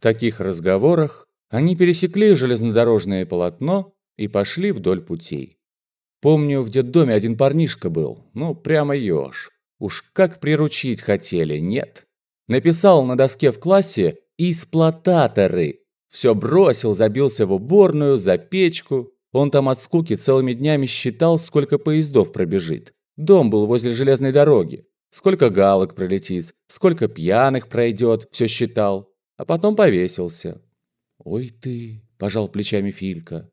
В таких разговорах они пересекли железнодорожное полотно и пошли вдоль путей. Помню, в детдоме один парнишка был, ну, прямо еж. Уж как приручить хотели, нет. Написал на доске в классе «Исплотаторы». Все бросил, забился в уборную, за печку. Он там от скуки целыми днями считал, сколько поездов пробежит. Дом был возле железной дороги. Сколько галок пролетит, сколько пьяных пройдет, все считал. А потом повесился. «Ой ты!» – пожал плечами Филька.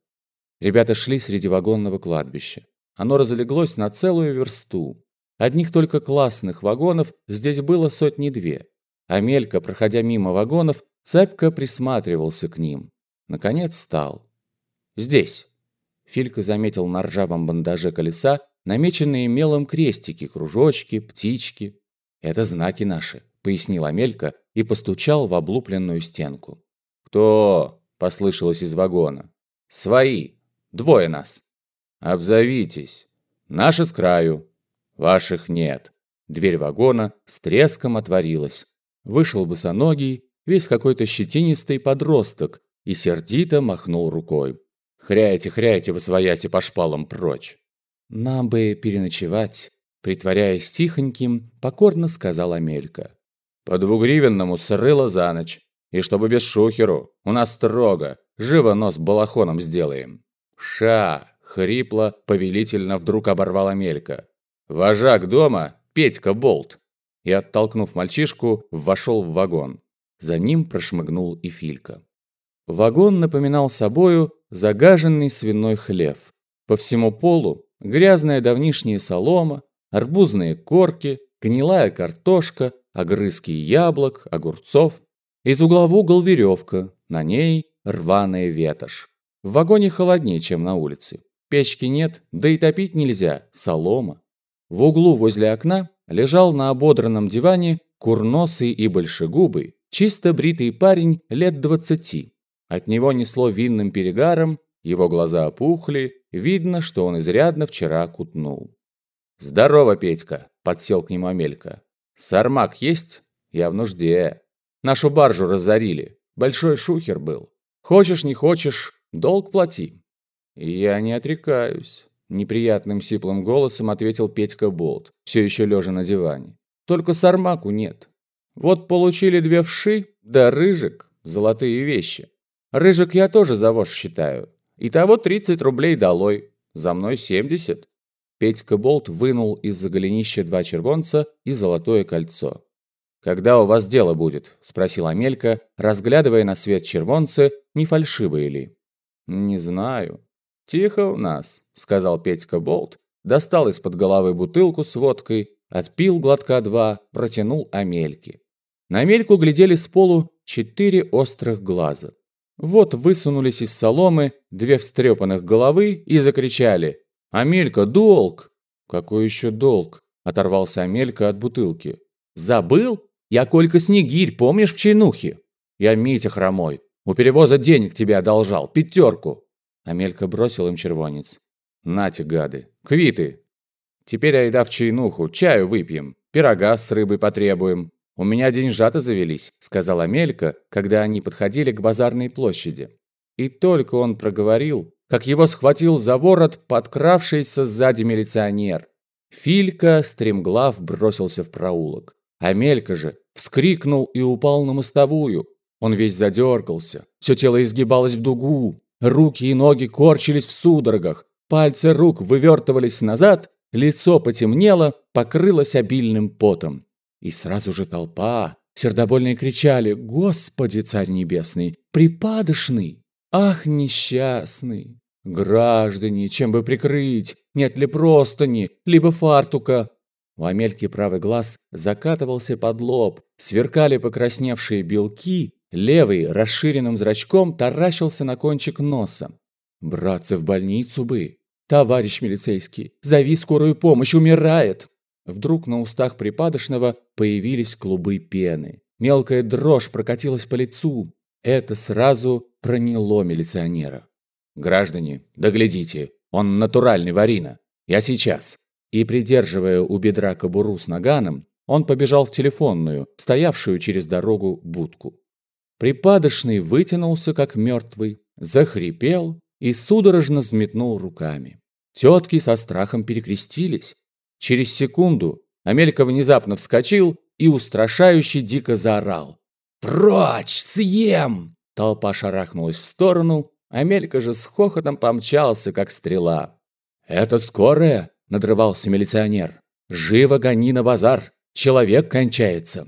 Ребята шли среди вагонного кладбища. Оно разлеглось на целую версту. Одних только классных вагонов здесь было сотни-две. Амелька, проходя мимо вагонов, цепко присматривался к ним. Наконец стал. «Здесь!» Филька заметил на ржавом бандаже колеса намеченные мелом крестики, кружочки, птички. «Это знаки наши», — пояснил Амелька и постучал в облупленную стенку. «Кто?» — послышалось из вагона. «Свои. Двое нас». «Обзовитесь. Наши с краю. Ваших нет». Дверь вагона с треском отворилась. Вышел босоногий, весь какой-то щетинистый подросток и сердито махнул рукой. «Хряйте, хряйте, восвояси по шпалам прочь!» «Нам бы переночевать», — притворяясь тихоньким, покорно сказал Амелька. «По двугривенному срыло за ночь. И чтобы без шухеру, у нас строго, живо нос балахоном сделаем». «Ша!» — хрипло, повелительно вдруг оборвал Амелька. «Вожак дома, Петька Болт!» И, оттолкнув мальчишку, вошел в вагон. За ним прошмыгнул и Филька. Вагон напоминал собою загаженный свиной хлев. По всему полу Грязная давнишняя солома, арбузные корки, гнилая картошка, огрызки яблок, огурцов. Из угла в угол веревка, на ней рваная ветошь. В вагоне холоднее, чем на улице. Печки нет, да и топить нельзя, солома. В углу возле окна лежал на ободранном диване курносый и большегубый, чисто бритый парень лет двадцати. От него несло винным перегаром, его глаза опухли, Видно, что он изрядно вчера кутнул. «Здорово, Петька!» – подсел к нему Амелька. «Сармак есть? Я в нужде. Нашу баржу разорили. Большой шухер был. Хочешь, не хочешь, долг плати». «Я не отрекаюсь», – неприятным сиплым голосом ответил Петька Болт, все еще лежа на диване. «Только Сармаку нет. Вот получили две вши, да рыжик, золотые вещи. Рыжик я тоже за вож считаю. Итого 30 рублей долой. За мной 70. Петька Болт вынул из-за голенища два червонца и золотое кольцо. «Когда у вас дело будет?» – спросил Амелька, разглядывая на свет червонцы, не фальшивые ли. «Не знаю». «Тихо у нас», – сказал Петька Болт, достал из-под головы бутылку с водкой, отпил глотка два, протянул Амельке. На Амельку глядели с полу четыре острых глаза. Вот высунулись из соломы две встрепанных головы и закричали «Амелька, долг!» «Какой еще долг?» – оторвался Амелька от бутылки. «Забыл? Я Колька Снегирь, помнишь в чайнухе? Я Митя Хромой. У перевоза денег тебе одолжал, пятерку!» Амелька бросил им червонец. «Нате, гады, квиты! Теперь айда в чайнуху, чаю выпьем, пирога с рыбой потребуем, «У меня деньжата завелись», — сказала Амелька, когда они подходили к базарной площади. И только он проговорил, как его схватил за ворот подкравшийся сзади милиционер. Филька, стремглав, бросился в проулок. Амелька же вскрикнул и упал на мостовую. Он весь задергался, все тело изгибалось в дугу, руки и ноги корчились в судорогах, пальцы рук вывертывались назад, лицо потемнело, покрылось обильным потом. И сразу же толпа, сердобольные кричали «Господи, Царь Небесный, припадочный! Ах, несчастный! Граждане, чем бы прикрыть? Нет ли простыни, либо фартука?» У Амельки правый глаз закатывался под лоб, сверкали покрасневшие белки, левый расширенным зрачком таращился на кончик носа. «Братцы, в больницу бы! Товарищ милицейский, зови скорую помощь, умирает!» Вдруг на устах припадочного появились клубы пены. Мелкая дрожь прокатилась по лицу. Это сразу проняло милиционера. «Граждане, доглядите, он натуральный Варина. Я сейчас». И, придерживая у бедра кобуру с наганом, он побежал в телефонную, стоявшую через дорогу, будку. Припадочный вытянулся, как мертвый, захрипел и судорожно взметнул руками. Тетки со страхом перекрестились. Через секунду Амелька внезапно вскочил и устрашающе дико заорал. «Прочь! Съем!» Толпа шарахнулась в сторону, Амелька же с хохотом помчался, как стрела. «Это скорая!» – надрывался милиционер. «Живо гони на базар! Человек кончается!»